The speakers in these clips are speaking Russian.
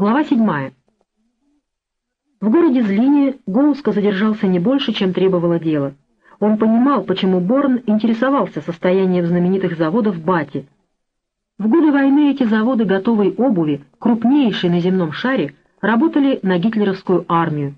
Глава 7. В городе Злине Гоуско задержался не больше, чем требовало дело. Он понимал, почему Борн интересовался состоянием знаменитых заводов Бати. В годы войны эти заводы готовой обуви, крупнейшие на земном шаре, работали на гитлеровскую армию.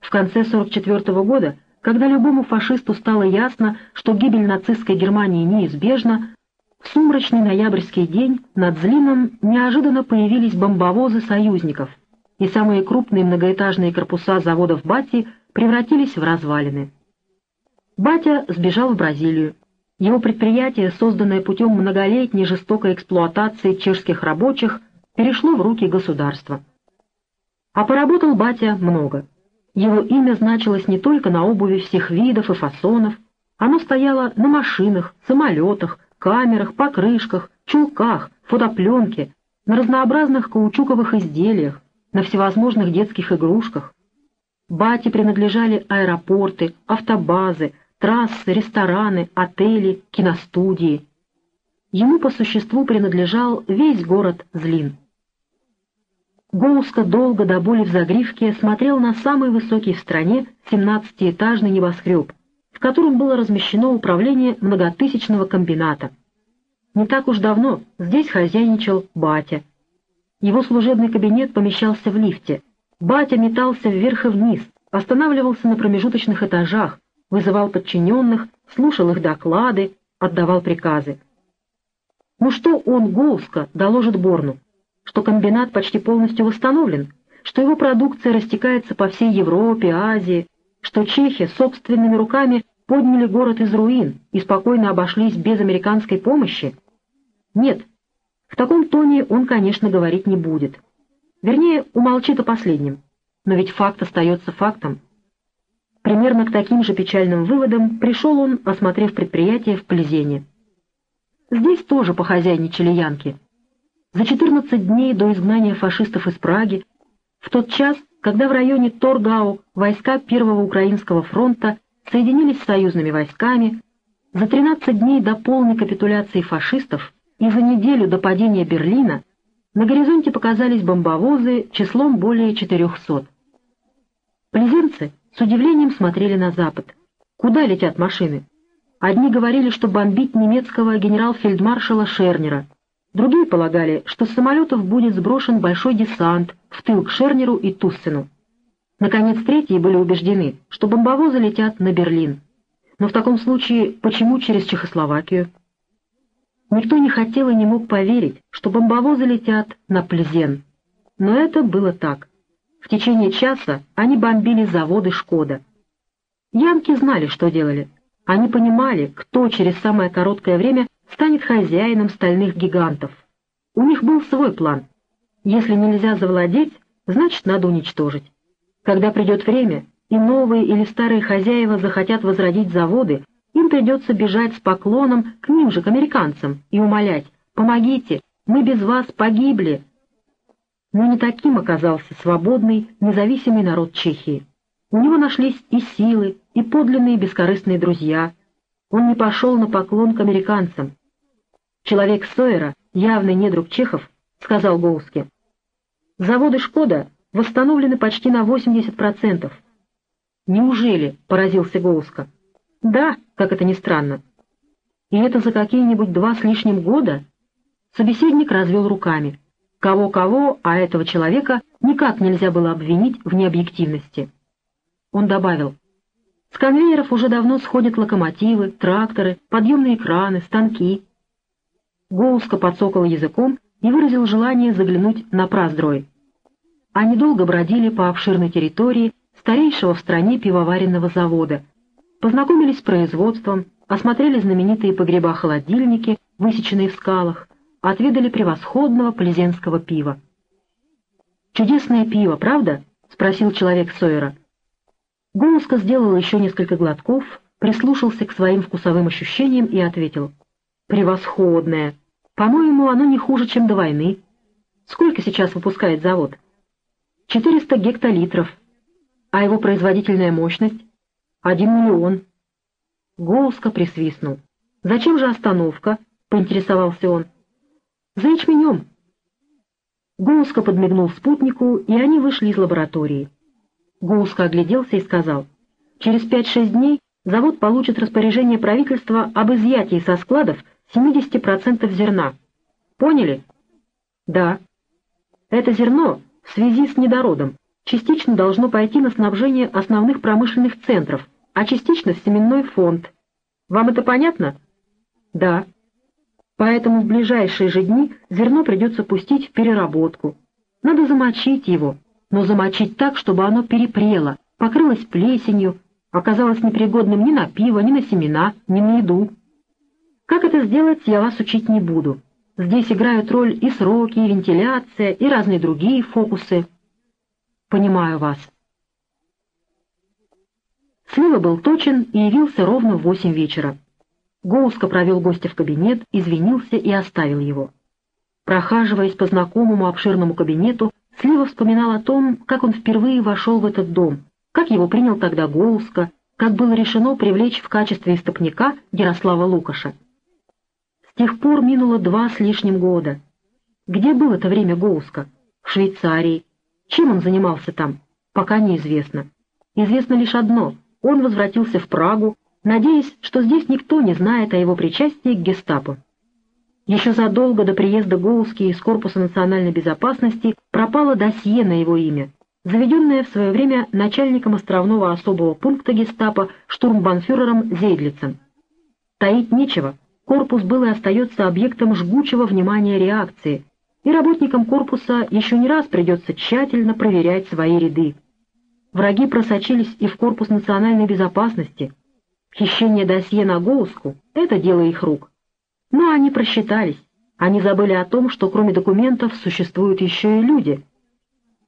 В конце 1944 года, когда любому фашисту стало ясно, что гибель нацистской Германии неизбежна, в сумрачный ноябрьский день над Злином неожиданно появились бомбовозы союзников, и самые крупные многоэтажные корпуса заводов Бати превратились в развалины. Батя сбежал в Бразилию. Его предприятие, созданное путем многолетней жестокой эксплуатации чешских рабочих, перешло в руки государства. А поработал Батя много. Его имя значилось не только на обуви всех видов и фасонов, оно стояло на машинах, самолетах, камерах, покрышках, чулках, фотопленке, на разнообразных каучуковых изделиях, на всевозможных детских игрушках. Бате принадлежали аэропорты, автобазы, трассы, рестораны, отели, киностудии. Ему по существу принадлежал весь город Злин. Гоуска долго до боли в загривке смотрел на самый высокий в стране 17-этажный небоскреб, в котором было размещено управление многотысячного комбината. Не так уж давно здесь хозяйничал батя. Его служебный кабинет помещался в лифте. Батя метался вверх и вниз, останавливался на промежуточных этажах, вызывал подчиненных, слушал их доклады, отдавал приказы. Ну что он, Голска, доложит Борну? Что комбинат почти полностью восстановлен, что его продукция растекается по всей Европе, Азии, что чехи собственными руками подняли город из руин и спокойно обошлись без американской помощи? Нет, в таком тоне он, конечно, говорить не будет. Вернее, умолчит о последнем. Но ведь факт остается фактом. Примерно к таким же печальным выводам пришел он, осмотрев предприятие в Плезене. Здесь тоже похозяйничали янки. За 14 дней до изгнания фашистов из Праги, в тот час, когда в районе Торгау войска Первого Украинского фронта соединились с союзными войсками, за 13 дней до полной капитуляции фашистов и за неделю до падения Берлина на горизонте показались бомбовозы числом более 400. Плезенцы с удивлением смотрели на запад. Куда летят машины? Одни говорили, что бомбить немецкого генерал-фельдмаршала Шернера, другие полагали, что с самолетов будет сброшен большой десант в тыл к Шернеру и Туссену. Наконец, третьи были убеждены, что бомбовозы летят на Берлин. Но в таком случае почему через Чехословакию? Никто не хотел и не мог поверить, что бомбовозы летят на Плезен. Но это было так. В течение часа они бомбили заводы «Шкода». Янки знали, что делали. Они понимали, кто через самое короткое время станет хозяином стальных гигантов. У них был свой план. Если нельзя завладеть, значит, надо уничтожить. Когда придет время, и новые или старые хозяева захотят возродить заводы, им придется бежать с поклоном к ним же, к американцам, и умолять «Помогите, мы без вас погибли». Но не таким оказался свободный, независимый народ Чехии. У него нашлись и силы, и подлинные бескорыстные друзья. Он не пошел на поклон к американцам. Человек Сойера, явный недруг чехов, сказал Гоуске, «Заводы «Шкода» восстановлены почти на 80%. Неужели? — поразился Гоуска. Да, как это ни странно. И это за какие-нибудь два с лишним года? Собеседник развел руками. Кого-кого, а этого человека никак нельзя было обвинить в необъективности. Он добавил, с конвейеров уже давно сходят локомотивы, тракторы, подъемные краны, станки. Гоуска подсокал языком и выразил желание заглянуть на проздрой. Они долго бродили по обширной территории старейшего в стране пивоваренного завода, познакомились с производством, осмотрели знаменитые погреба-холодильники, высеченные в скалах, отведали превосходного плезенского пива. «Чудесное пиво, правда?» — спросил человек Сойера. Гумуска сделал еще несколько глотков, прислушался к своим вкусовым ощущениям и ответил. «Превосходное! По-моему, оно не хуже, чем до войны. Сколько сейчас выпускает завод?» 400 гектолитров, а его производительная мощность — 1 миллион. Гоуска присвистнул. «Зачем же остановка?» — поинтересовался он. «За ячменем». Гоуска подмигнул спутнику, и они вышли из лаборатории. Гоуска огляделся и сказал, «Через 5-6 дней завод получит распоряжение правительства об изъятии со складов 70% зерна. Поняли?» «Да». «Это зерно в связи с недородом частично должно пойти на снабжение основных промышленных центров, а частично в семенной фонд. Вам это понятно?» «Да». Поэтому в ближайшие же дни зерно придется пустить в переработку. Надо замочить его, но замочить так, чтобы оно перепрело, покрылось плесенью, оказалось непригодным ни на пиво, ни на семена, ни на еду. Как это сделать, я вас учить не буду. Здесь играют роль и сроки, и вентиляция, и разные другие фокусы. Понимаю вас. Слива был точен и явился ровно в восемь вечера. Гоуска провел гостя в кабинет, извинился и оставил его. Прохаживаясь по знакомому обширному кабинету, Слива вспоминал о том, как он впервые вошел в этот дом, как его принял тогда Гоуска, как было решено привлечь в качестве истопника Ярослава Лукаша. Тех пор минуло два с лишним года. Где был это время Гоуска? В Швейцарии. Чем он занимался там? Пока неизвестно. Известно лишь одно — он возвратился в Прагу, надеясь, что здесь никто не знает о его причастии к гестапо. Еще задолго до приезда Гоуски из Корпуса национальной безопасности пропало досье на его имя, заведенное в свое время начальником островного особого пункта гестапо штурмбанфюрером Зейдлицем. Таить нечего, корпус был и остается объектом жгучего внимания реакции, и работникам корпуса еще не раз придется тщательно проверять свои ряды. Враги просочились и в корпус национальной безопасности – Хищение досье на Гоуску — это дело их рук. Но они просчитались. Они забыли о том, что кроме документов существуют еще и люди.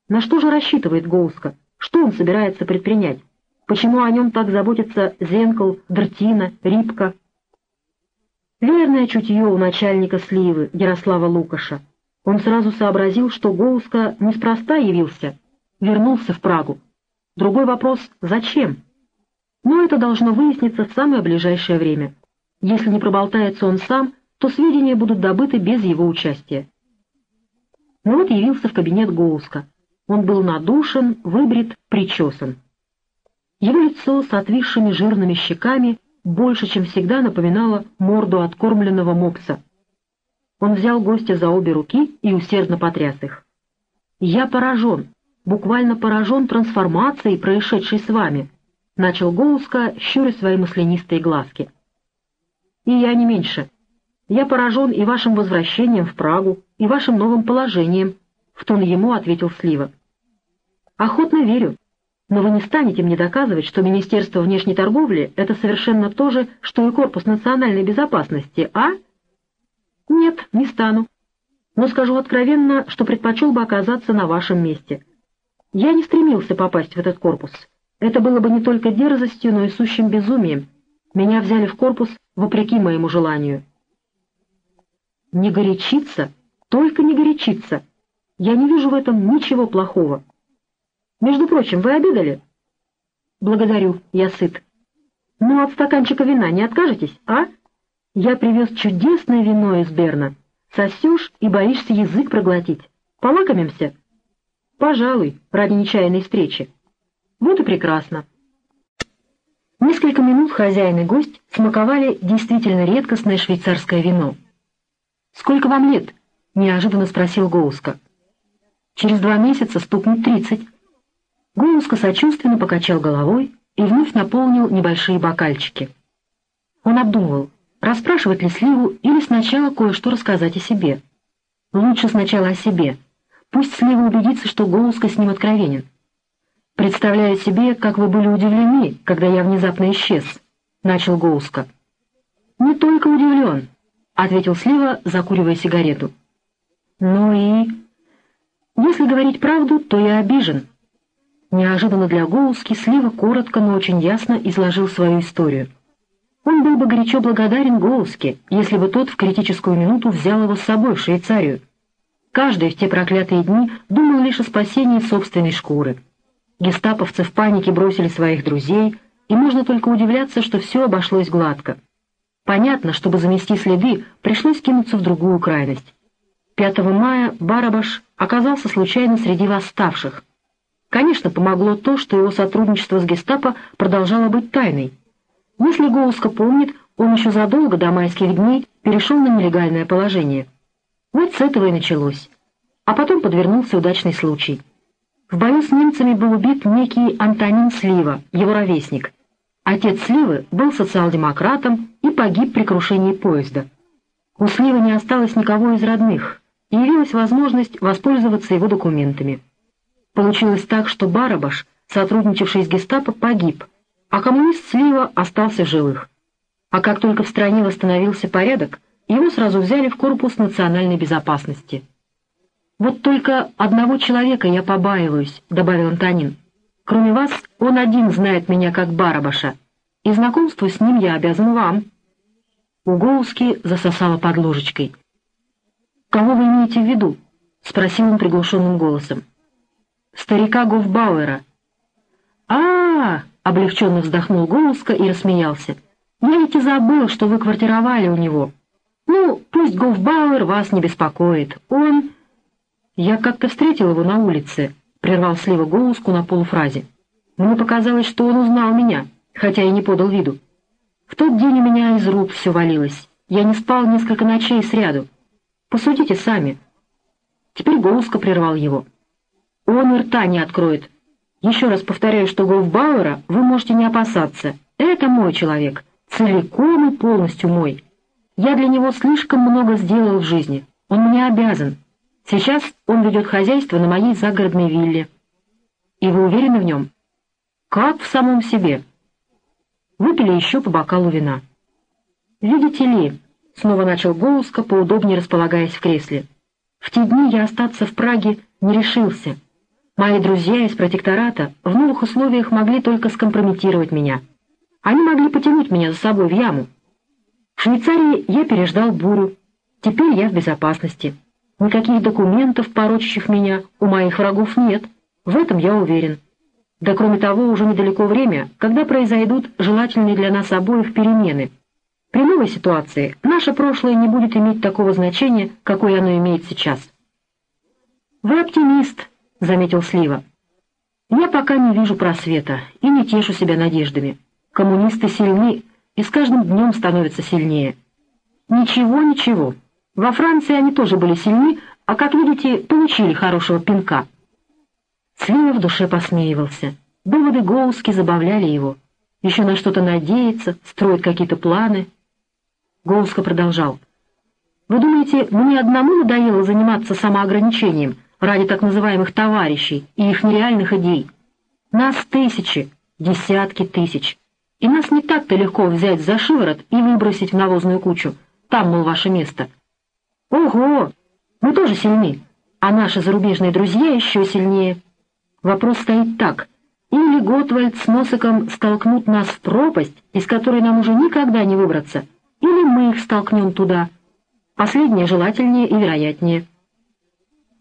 На что же рассчитывает Гоуска? Что он собирается предпринять? Почему о нем так заботятся Зенкл, Дертина, Рипка? Верное чутье у начальника сливы, Ярослава Лукаша. Он сразу сообразил, что Гоуска неспроста явился, вернулся в Прагу. Другой вопрос — зачем? Но это должно выясниться в самое ближайшее время. Если не проболтается он сам, то сведения будут добыты без его участия. Но вот явился в кабинет Гоуска. Он был надушен, выбрит, причесан. Его лицо с отвисшими жирными щеками больше, чем всегда, напоминало морду откормленного мопса. Он взял гостя за обе руки и усердно потряс их. «Я поражен, буквально поражен трансформацией, происшедшей с вами», — начал Гоуска, щуря свои маслянистые глазки. «И я не меньше. Я поражен и вашим возвращением в Прагу, и вашим новым положением», — в тон ему ответил Слива. «Охотно верю, но вы не станете мне доказывать, что Министерство внешней торговли — это совершенно то же, что и Корпус национальной безопасности, а?» «Нет, не стану. Но скажу откровенно, что предпочел бы оказаться на вашем месте. Я не стремился попасть в этот корпус» Это было бы не только дерзостью, но и сущим безумием. Меня взяли в корпус вопреки моему желанию. Не горячиться, только не горячиться. Я не вижу в этом ничего плохого. Между прочим, вы обедали? Благодарю, я сыт. Ну, от стаканчика вина не откажетесь, а? Я привез чудесное вино из Берна. Сосешь и боишься язык проглотить. Полакомимся? Пожалуй, ради нечаянной встречи. Вот и прекрасно. Несколько минут хозяин и гость смаковали действительно редкостное швейцарское вино. «Сколько вам лет?» — неожиданно спросил Гоуска. «Через два месяца стукнет тридцать». Гоуска сочувственно покачал головой и вновь наполнил небольшие бокальчики. Он обдумывал, расспрашивать ли Сливу или сначала кое-что рассказать о себе. Лучше сначала о себе. Пусть Слива убедится, что Гоуска с ним откровенен. «Представляю себе, как вы были удивлены, когда я внезапно исчез», — начал Гоуска. «Не только удивлен», — ответил Слива, закуривая сигарету. «Ну и...» «Если говорить правду, то я обижен». Неожиданно для Гоуски Слива коротко, но очень ясно изложил свою историю. Он был бы горячо благодарен Гоуске, если бы тот в критическую минуту взял его с собой в Швейцарию. Каждый в те проклятые дни думал лишь о спасении собственной шкуры. Гестаповцы в панике бросили своих друзей, и можно только удивляться, что все обошлось гладко. Понятно, чтобы замести следы, пришлось кинуться в другую крайность. 5 мая Барабаш оказался случайно среди восставших. Конечно, помогло то, что его сотрудничество с гестапо продолжало быть тайной. Если Гоуска помнит, он еще задолго до майских дней перешел на нелегальное положение. Вот с этого и началось. А потом подвернулся удачный случай. В бою с немцами был убит некий Антонин Слива, его ровесник. Отец Сливы был социал-демократом и погиб при крушении поезда. У Сливы не осталось никого из родных, и явилась возможность воспользоваться его документами. Получилось так, что Барабаш, сотрудничавший с гестапо, погиб, а коммунист Слива остался живых. А как только в стране восстановился порядок, его сразу взяли в корпус национальной безопасности. «Вот только одного человека я побаиваюсь», — добавил Антонин. «Кроме вас, он один знает меня как Барабаша, и знакомству с ним я обязан вам». У Гоуски засосало под ложечкой. «Кого вы имеете в виду?» — спросил он приглушенным голосом. «Старика Гофбауэра». «А-а-а!» — облегченно вздохнул Гоуска и рассмеялся. «Я ведь и забыл, что вы квартировали у него. Ну, пусть Гофбауэр вас не беспокоит. Он...» «Я как-то встретил его на улице», — прервал Слива Гоуску на полуфразе. «Мне показалось, что он узнал меня, хотя и не подал виду. В тот день у меня из рук все валилось. Я не спал несколько ночей сряду. Посудите сами. Теперь Гоуска прервал его. Он и рта не откроет. Еще раз повторяю, что Гофбауэра вы можете не опасаться. Это мой человек. Целиком и полностью мой. Я для него слишком много сделал в жизни. Он мне обязан. Сейчас он ведет хозяйство на моей загородной вилле. И вы уверены в нем? Как в самом себе. Выпили еще по бокалу вина. «Видите ли», — снова начал Гоуска, поудобнее располагаясь в кресле, «в те дни я остаться в Праге не решился. Мои друзья из протектората в новых условиях могли только скомпрометировать меня. Они могли потянуть меня за собой в яму. В Швейцарии я переждал бурю. Теперь я в безопасности. Никаких документов, порочащих меня, у моих врагов нет. В этом я уверен. Да кроме того, уже недалеко время, когда произойдут желательные для нас обоих перемены. При новой ситуации наше прошлое не будет иметь такого значения, какое оно имеет сейчас. «Вы оптимист», — заметил Слива. «Я пока не вижу просвета и не тешу себя надеждами. Коммунисты сильны и с каждым днем становятся сильнее. Ничего, ничего. Во Франции они тоже были сильны, а, как видите, получили хорошего пинка». Слива в душе посмеивался. Доводы Гоуски забавляли его. Еще на что-то надеяться, строить какие-то планы. Гоуска продолжал. «Вы думаете, мне одному надоело заниматься самоограничением ради так называемых товарищей и их нереальных идей? Нас тысячи, десятки тысяч. И нас не так-то легко взять за шиворот и выбросить в навозную кучу. Там, мол, ваше место. Ого! Мы тоже сильны, а наши зарубежные друзья еще сильнее». Вопрос стоит так. Или Готвальд с Носиком столкнут нас в пропасть, из которой нам уже никогда не выбраться, или мы их столкнем туда. Последнее желательнее и вероятнее.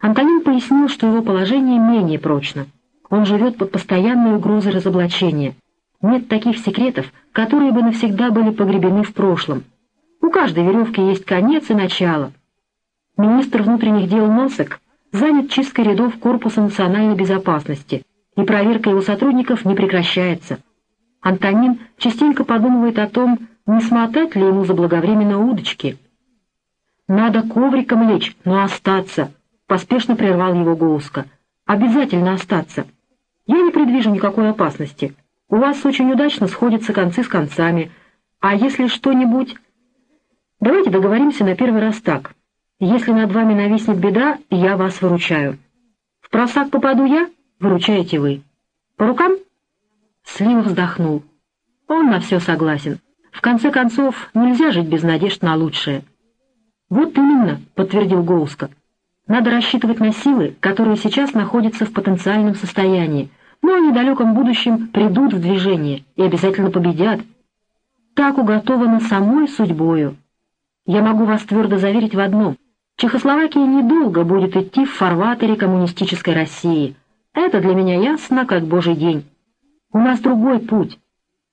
Антонин пояснил, что его положение менее прочно. Он живет под постоянной угрозой разоблачения. Нет таких секретов, которые бы навсегда были погребены в прошлом. У каждой веревки есть конец и начало. Министр внутренних дел Носик занят чисткой рядов Корпуса национальной безопасности, и проверка его сотрудников не прекращается. Антонин частенько подумывает о том, не смотать ли ему заблаговременно удочки. «Надо ковриком лечь, но остаться», — поспешно прервал его Гоуска. «Обязательно остаться. Я не предвижу никакой опасности. У вас очень удачно сходятся концы с концами. А если что-нибудь...» «Давайте договоримся на первый раз так. Если над вами нависнет беда, я вас выручаю. В просак попаду я, выручаете вы. По рукам?» Слим вздохнул. Он на все согласен. В конце концов, нельзя жить без надежд на лучшее. «Вот именно», — подтвердил Гоуска. «Надо рассчитывать на силы, которые сейчас находятся в потенциальном состоянии, но в недалеком будущем придут в движение и обязательно победят. Так уготовано самой судьбою. Я могу вас твердо заверить в одном — Чехословакия недолго будет идти в фарватере коммунистической России. Это для меня ясно, как божий день. У нас другой путь.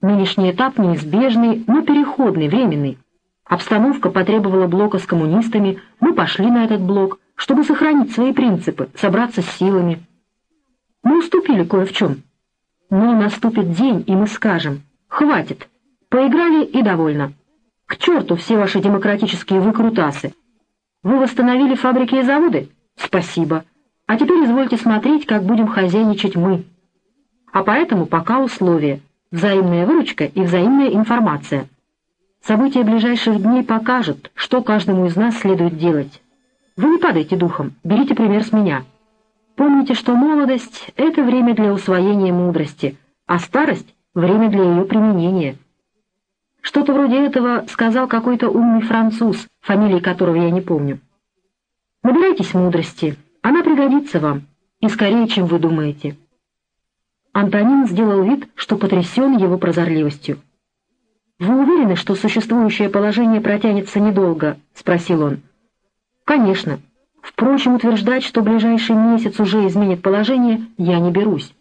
Нынешний этап неизбежный, но переходный, временный. Обстановка потребовала блока с коммунистами, мы пошли на этот блок, чтобы сохранить свои принципы, собраться с силами. Мы уступили кое в чем. Но наступит день, и мы скажем «Хватит, поиграли и довольно. К черту все ваши демократические выкрутасы. Вы восстановили фабрики и заводы? Спасибо. А теперь извольте смотреть, как будем хозяйничать мы. А поэтому пока условия — взаимная выручка и взаимная информация. События ближайших дней покажут, что каждому из нас следует делать. Вы не падайте духом, берите пример с меня. Помните, что молодость — это время для усвоения мудрости, а старость — время для ее применения. Что-то вроде этого сказал какой-то умный француз, фамилии которого я не помню. Набирайтесь мудрости, она пригодится вам, и скорее, чем вы думаете. Антонин сделал вид, что потрясен его прозорливостью. «Вы уверены, что существующее положение протянется недолго?» — спросил он. «Конечно. Впрочем, утверждать, что ближайший месяц уже изменит положение, я не берусь.